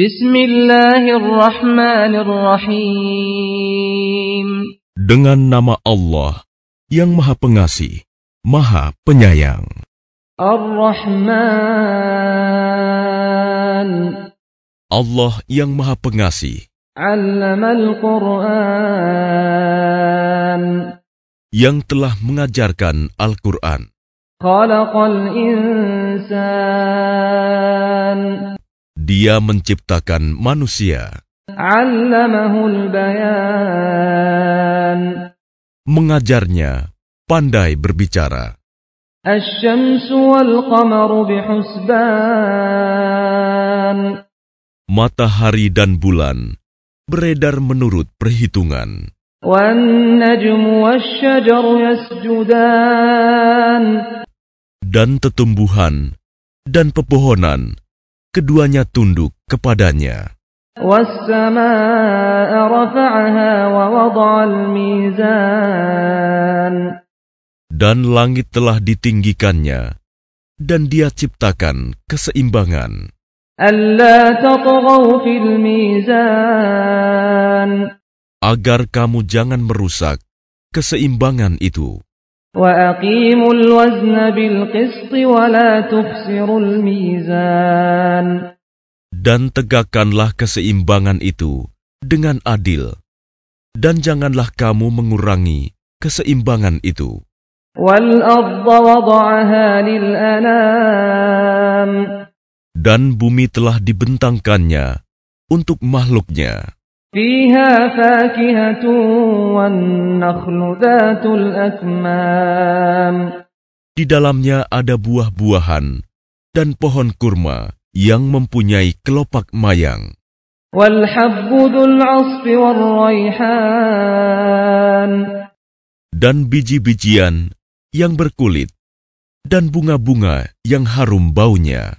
Bismillahirrahmanirrahim. Dengan nama Allah yang Maha Pengasih, Maha Penyayang. Ar-Rahman. Allah yang Maha Pengasih, Allamal Qur'an. yang telah mengajarkan Al-Quran, Khalaqal insan. Dia menciptakan manusia. Mengajarnya pandai berbicara. Matahari dan bulan beredar menurut perhitungan. Dan tetumbuhan dan pepohonan keduanya tunduk kepadanya. Dan langit telah ditinggikannya, dan dia ciptakan keseimbangan. Agar kamu jangan merusak keseimbangan itu. وأقيموا الوزن بالقسط ولا تخسروا الميزان Dan tegakkanlah keseimbangan itu dengan adil, dan janganlah kamu mengurangi keseimbangan itu. والأرض وضعها للأنام Dan bumi telah dibentangkannya untuk makhluknya. فيها فاكهة والنخل ذات الأكمام Di dalamnya ada buah-buahan dan pohon kurma yang mempunyai kelopak mayang, والحب ذو العصف والريحان dan biji-bijian yang berkulit, dan bunga-bunga yang harum baunya.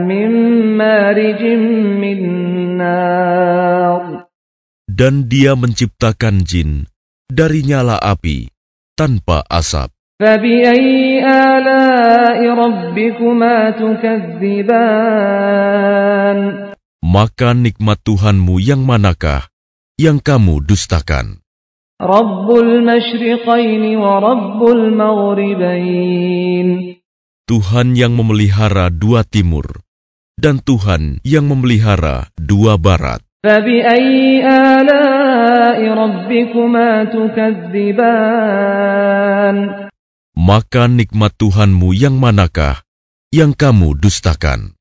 من مارج من نار Dan dia menciptakan jin dari nyala api, tanpa asap. فبأي آلاء ربكما تكذبان Maka nikmat Tuhanmu yang manakah yang kamu dustakan? رب المشرقين ورب المغربين Tuhan yang memelihara dua timur, dan Tuhan yang memelihara dua barat. Maka nikmat Tuhanmu yang manakah yang kamu dustakan?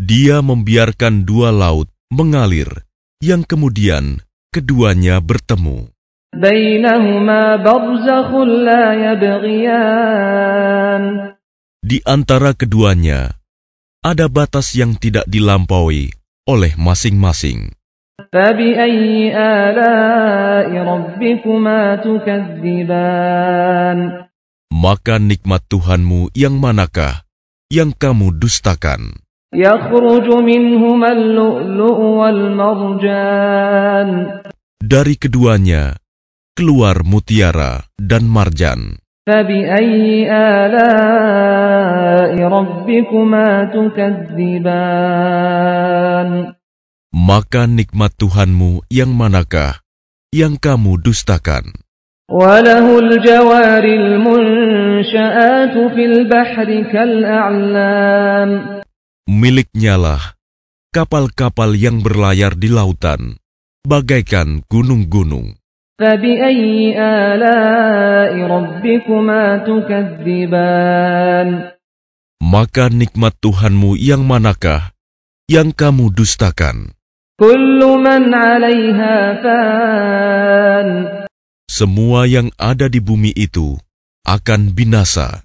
Dia membiarkan dua laut mengalir, yang kemudian keduanya bertemu. Di antara keduanya, ada batas yang tidak dilampaui oleh masing-masing. Maka nikmat Tuhanmu yang manakah yang kamu dustakan? Dari keduanya keluar mutiara dan marjan. فبأي آلاء ربكما تكذبان Maka nikmat Tuhanmu yang manakah yang kamu dustakan? وله الجوار المنشآت في البحر كالأعلام Miliknya lah kapal-kapal yang berlayar di lautan, bagaikan gunung-gunung. فبأي آلاء ربكما تكذبان Maka nikmat Tuhanmu yang manakah yang kamu dustakan? كل من عليها فان Semua yang ada di bumi itu akan binasa.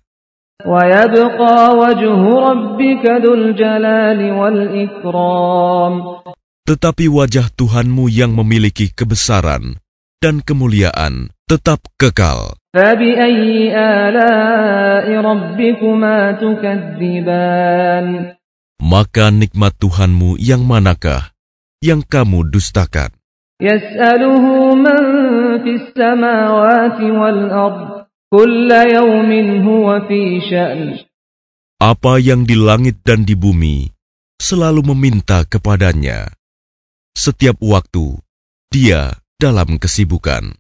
ويبقى وجه ربك ذو الجلال والإكرام Tetapi wajah Tuhanmu yang memiliki kebesaran dan kemuliaan tetap kekal. Maka nikmat Tuhanmu yang manakah yang kamu dustakan? Apa yang di langit dan di bumi selalu meminta kepadanya. Setiap waktu, dia dalam kesibukan.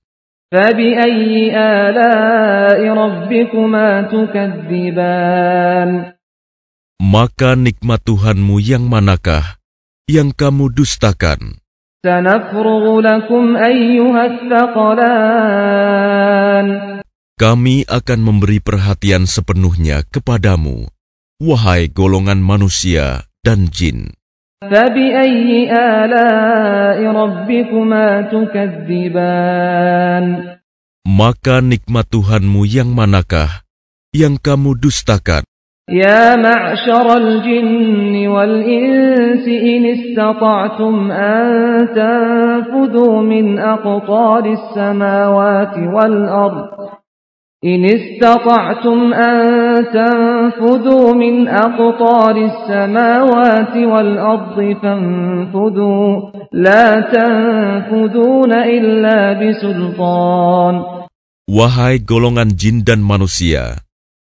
Maka nikmat Tuhanmu yang manakah yang kamu dustakan? Kami akan memberi perhatian sepenuhnya kepadamu, wahai golongan manusia dan jin. فبأي آلاء ربكما تكذبان Maka nikmat Tuhanmu yang manakah yang kamu dustakan? يا معشر الجن والإنس إن استطعتم أن تنفذوا من أقطار السماوات والأرض إن استطعتم أن تنفذوا من أقطار السماوات والأرض فانفذوا لا تنفذون إلا بسلطان Wahai golongan jin dan manusia,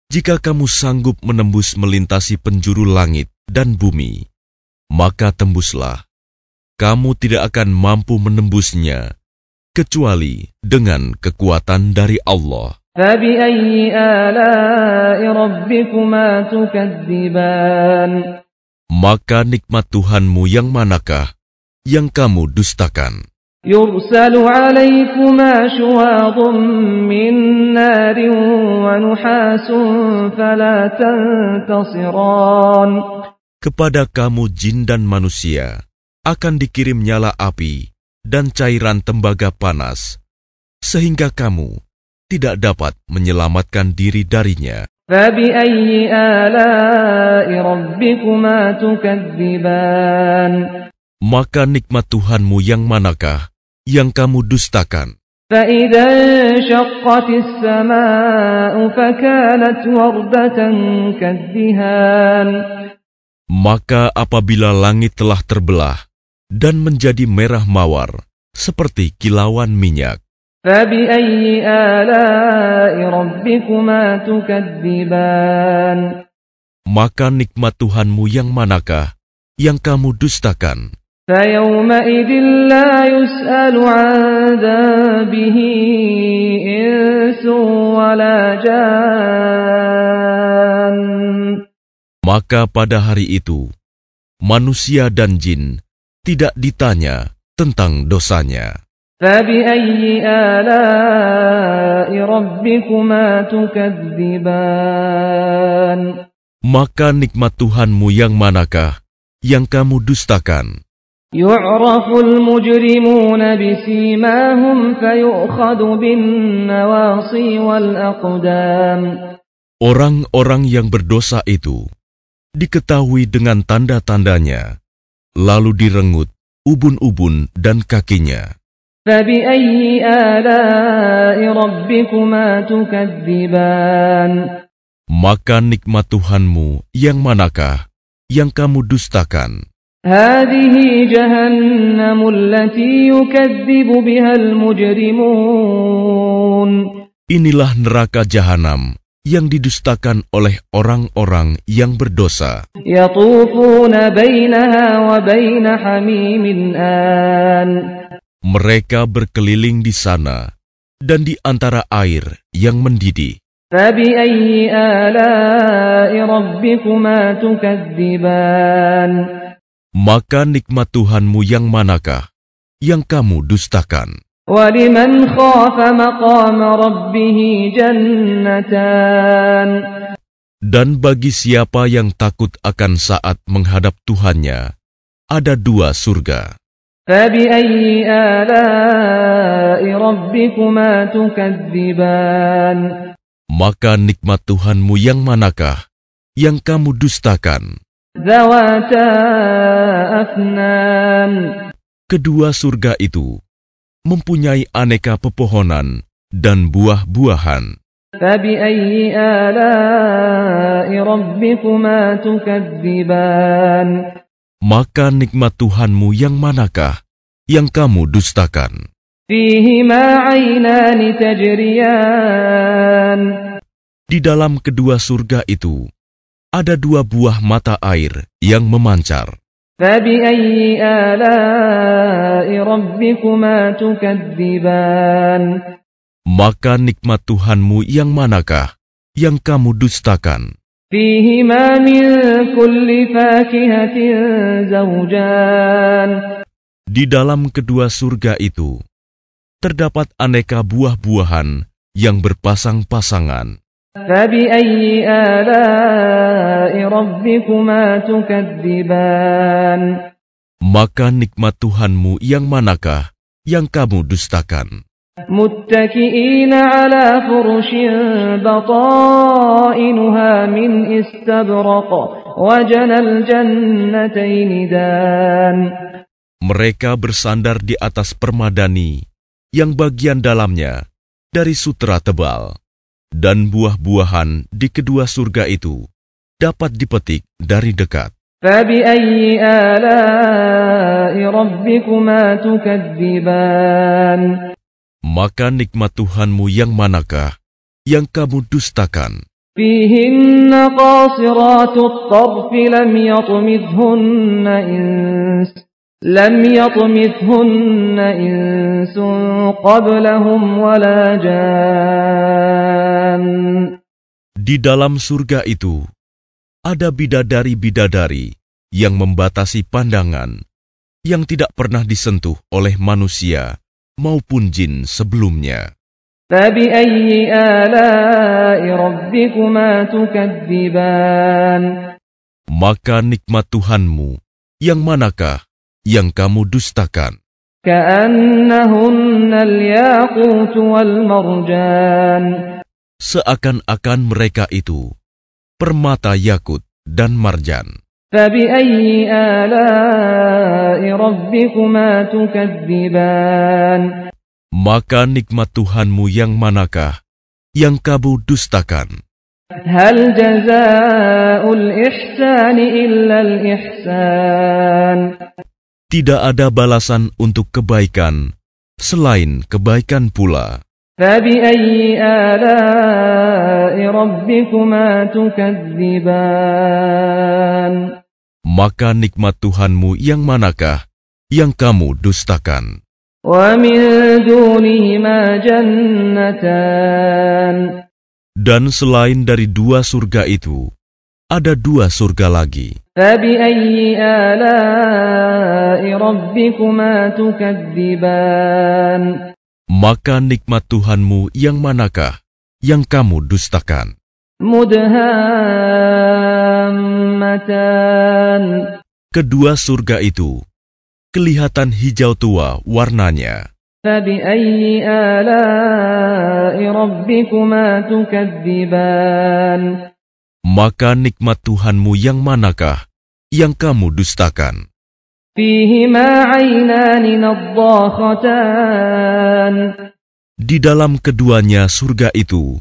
jika kamu sanggup menembus melintasi penjuru langit dan bumi, maka tembuslah. Kamu tidak akan mampu menembusnya kecuali dengan kekuatan dari Allah. فبأي آلاء ربكما تكذبان Maka nikmat Tuhanmu yang manakah yang kamu dustakan? يرسل عليكما شواظ من نار ونحاس فلا تنتصران Kepada kamu jin dan manusia akan dikirim nyala api dan cairan tembaga panas, sehingga kamu tidak dapat menyelamatkan diri darinya. فبأي آلاء ربكما تكذبان Maka nikmat Tuhanmu yang manakah yang kamu dustakan? فإذا انشقت السماء فكانت وردة كالدهان Maka apabila langit telah terbelah dan menjadi merah mawar seperti kilauan minyak, فبأي آلاء ربكما تكذبان maka nikmat Tuhanmu yang manakah yang kamu dustakan? فيومئذ لا يسأل عن ذنبه إنس ولا جان Maka pada hari itu, manusia dan jin tidak ditanya tentang dosanya. فبأي آلاء ربكما تكذبان Maka nikmat Tuhanmu yang manakah yang kamu dustakan? يعرف المجرمون بسيماهم فيؤخذ بالنواصي والأقدام Orang-orang yang berdosa itu diketahui dengan tanda-tandanya, lalu direngut ubun-ubun dan kakinya. فبأي آلاء ربكما تكذبان Maka nikmat Tuhanmu yang manakah yang kamu dustakan? هذه جهنم التي يكذب بها المجرمون Inilah neraka jahanam yang didustakan oleh orang-orang yang berdosa. يطوفون بينها وبين حميم آن Mereka berkeliling di sana dan di antara air yang mendidih. Maka nikmat Tuhanmu yang manakah yang kamu dustakan? Dan bagi siapa yang takut akan saat menghadap Tuhannya, ada dua surga. فبأي آلاء ربكما تكذبان Maka nikmat Tuhanmu yang manakah yang kamu dustakan? ذواتا أفنان Kedua surga itu mempunyai aneka pepohonan dan buah-buahan. maka nikmat Tuhanmu yang manakah yang kamu dustakan? Di dalam kedua surga itu, ada dua buah mata air yang memancar. Maka nikmat Tuhanmu yang manakah yang kamu dustakan? فيهما من كل فاكهة زوجان Di dalam kedua surga itu terdapat aneka buah-buahan yang berpasang-pasangan. فبأي آلاء ربكما تكذبان Maka nikmat Tuhanmu yang manakah yang kamu dustakan? متكئين على فرش بطائنها من استبرق وجنى الجنتين دان Mereka bersandar di atas permadani yang bagian dalamnya dari sutra tebal, dan buah-buahan di kedua surga itu dapat dipetik dari dekat. فبأي آلاء ربكما تكذبان Maka nikmat Tuhanmu yang manakah yang kamu dustakan? فيهن قاصرات الطرف لم يطمثهن إنس لم يطمثهن إنس قبلهم ولا جان Di dalam surga itu ada bidadari-bidadari yang membatasi pandangan yang tidak pernah disentuh oleh manusia maupun jin sebelumnya. Maka nikmat Tuhanmu, yang manakah yang kamu dustakan? Seakan-akan mereka itu permata yakut dan marjan. فبأي آلاء ربكما تكذبان Maka nikmat Tuhanmu yang manakah yang kamu dustakan? هل جزاء الإحسان إلا الإحسان Tidak ada balasan untuk kebaikan selain kebaikan pula. فبأي آلاء ربكما تكذبان Maka nikmat Tuhanmu yang manakah yang kamu dustakan? ومن دونهما جنتان Dan selain dari dua surga itu, ada dua surga lagi. Maka nikmat Tuhanmu yang manakah yang kamu dustakan? Mudhammatan. Kedua surga itu kelihatan hijau tua warnanya. Maka nikmat Tuhanmu yang manakah yang kamu dustakan? فيهما عينان نضاختان Di dalam keduanya surga itu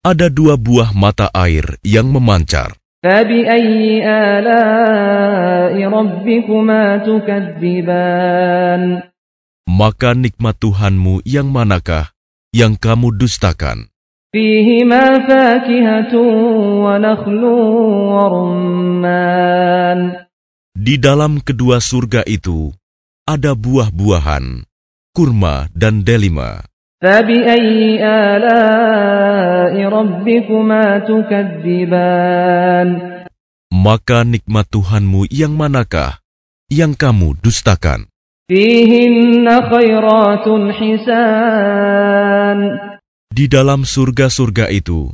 ada dua buah mata air yang memancar. فبأي آلاء ربكما تكذبان Maka nikmat Tuhanmu yang manakah yang kamu dustakan? فيهما فاكهة ونخل ورمان Di dalam kedua surga itu ada buah-buahan, kurma dan delima. Maka nikmat Tuhanmu yang manakah yang kamu dustakan? Di dalam surga-surga itu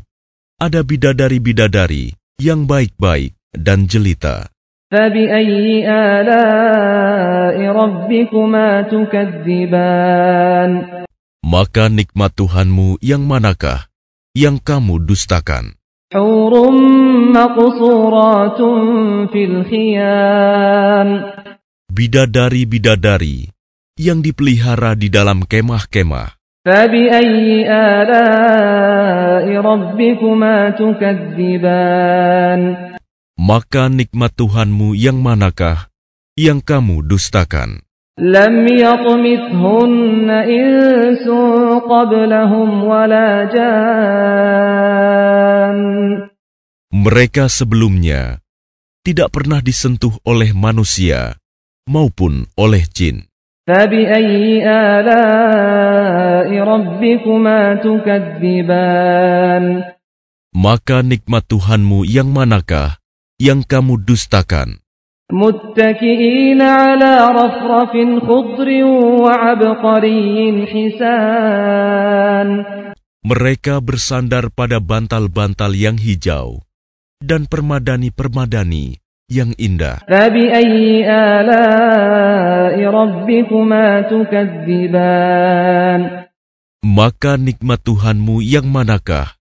ada bidadari-bidadari yang baik-baik dan jelita. فبأي آلاء ربكما تكذبان Maka nikmat Tuhanmu yang manakah yang kamu dustakan. حور مقصورات في الخيام Bidadari-bidadari yang dipelihara di dalam kemah-kemah. فبأي آلاء ربكما تكذبان Maka nikmat Tuhanmu yang manakah yang kamu dustakan? لم يطمثهن إنس قبلهم ولا جان Mereka sebelumnya tidak pernah disentuh oleh manusia maupun oleh jin. فبأي آلاء ربكما تكذبان Maka nikmat Tuhanmu yang manakah yang kamu dustakan? متكئين على رفرف خضر وعبقري حسان Mereka bersandar pada bantal-bantal yang hijau dan permadani-permadani yang indah. فبأي آلاء ربكما تكذبان Maka nikmat Tuhanmu yang manakah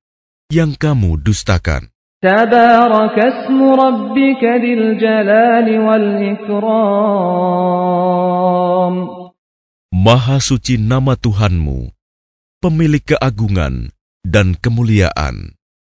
yang kamu dustakan? تبارك اسم ربك ذي الجلال والإكرام Maha suci nama Tuhanmu, pemilik keagungan dan kemuliaan.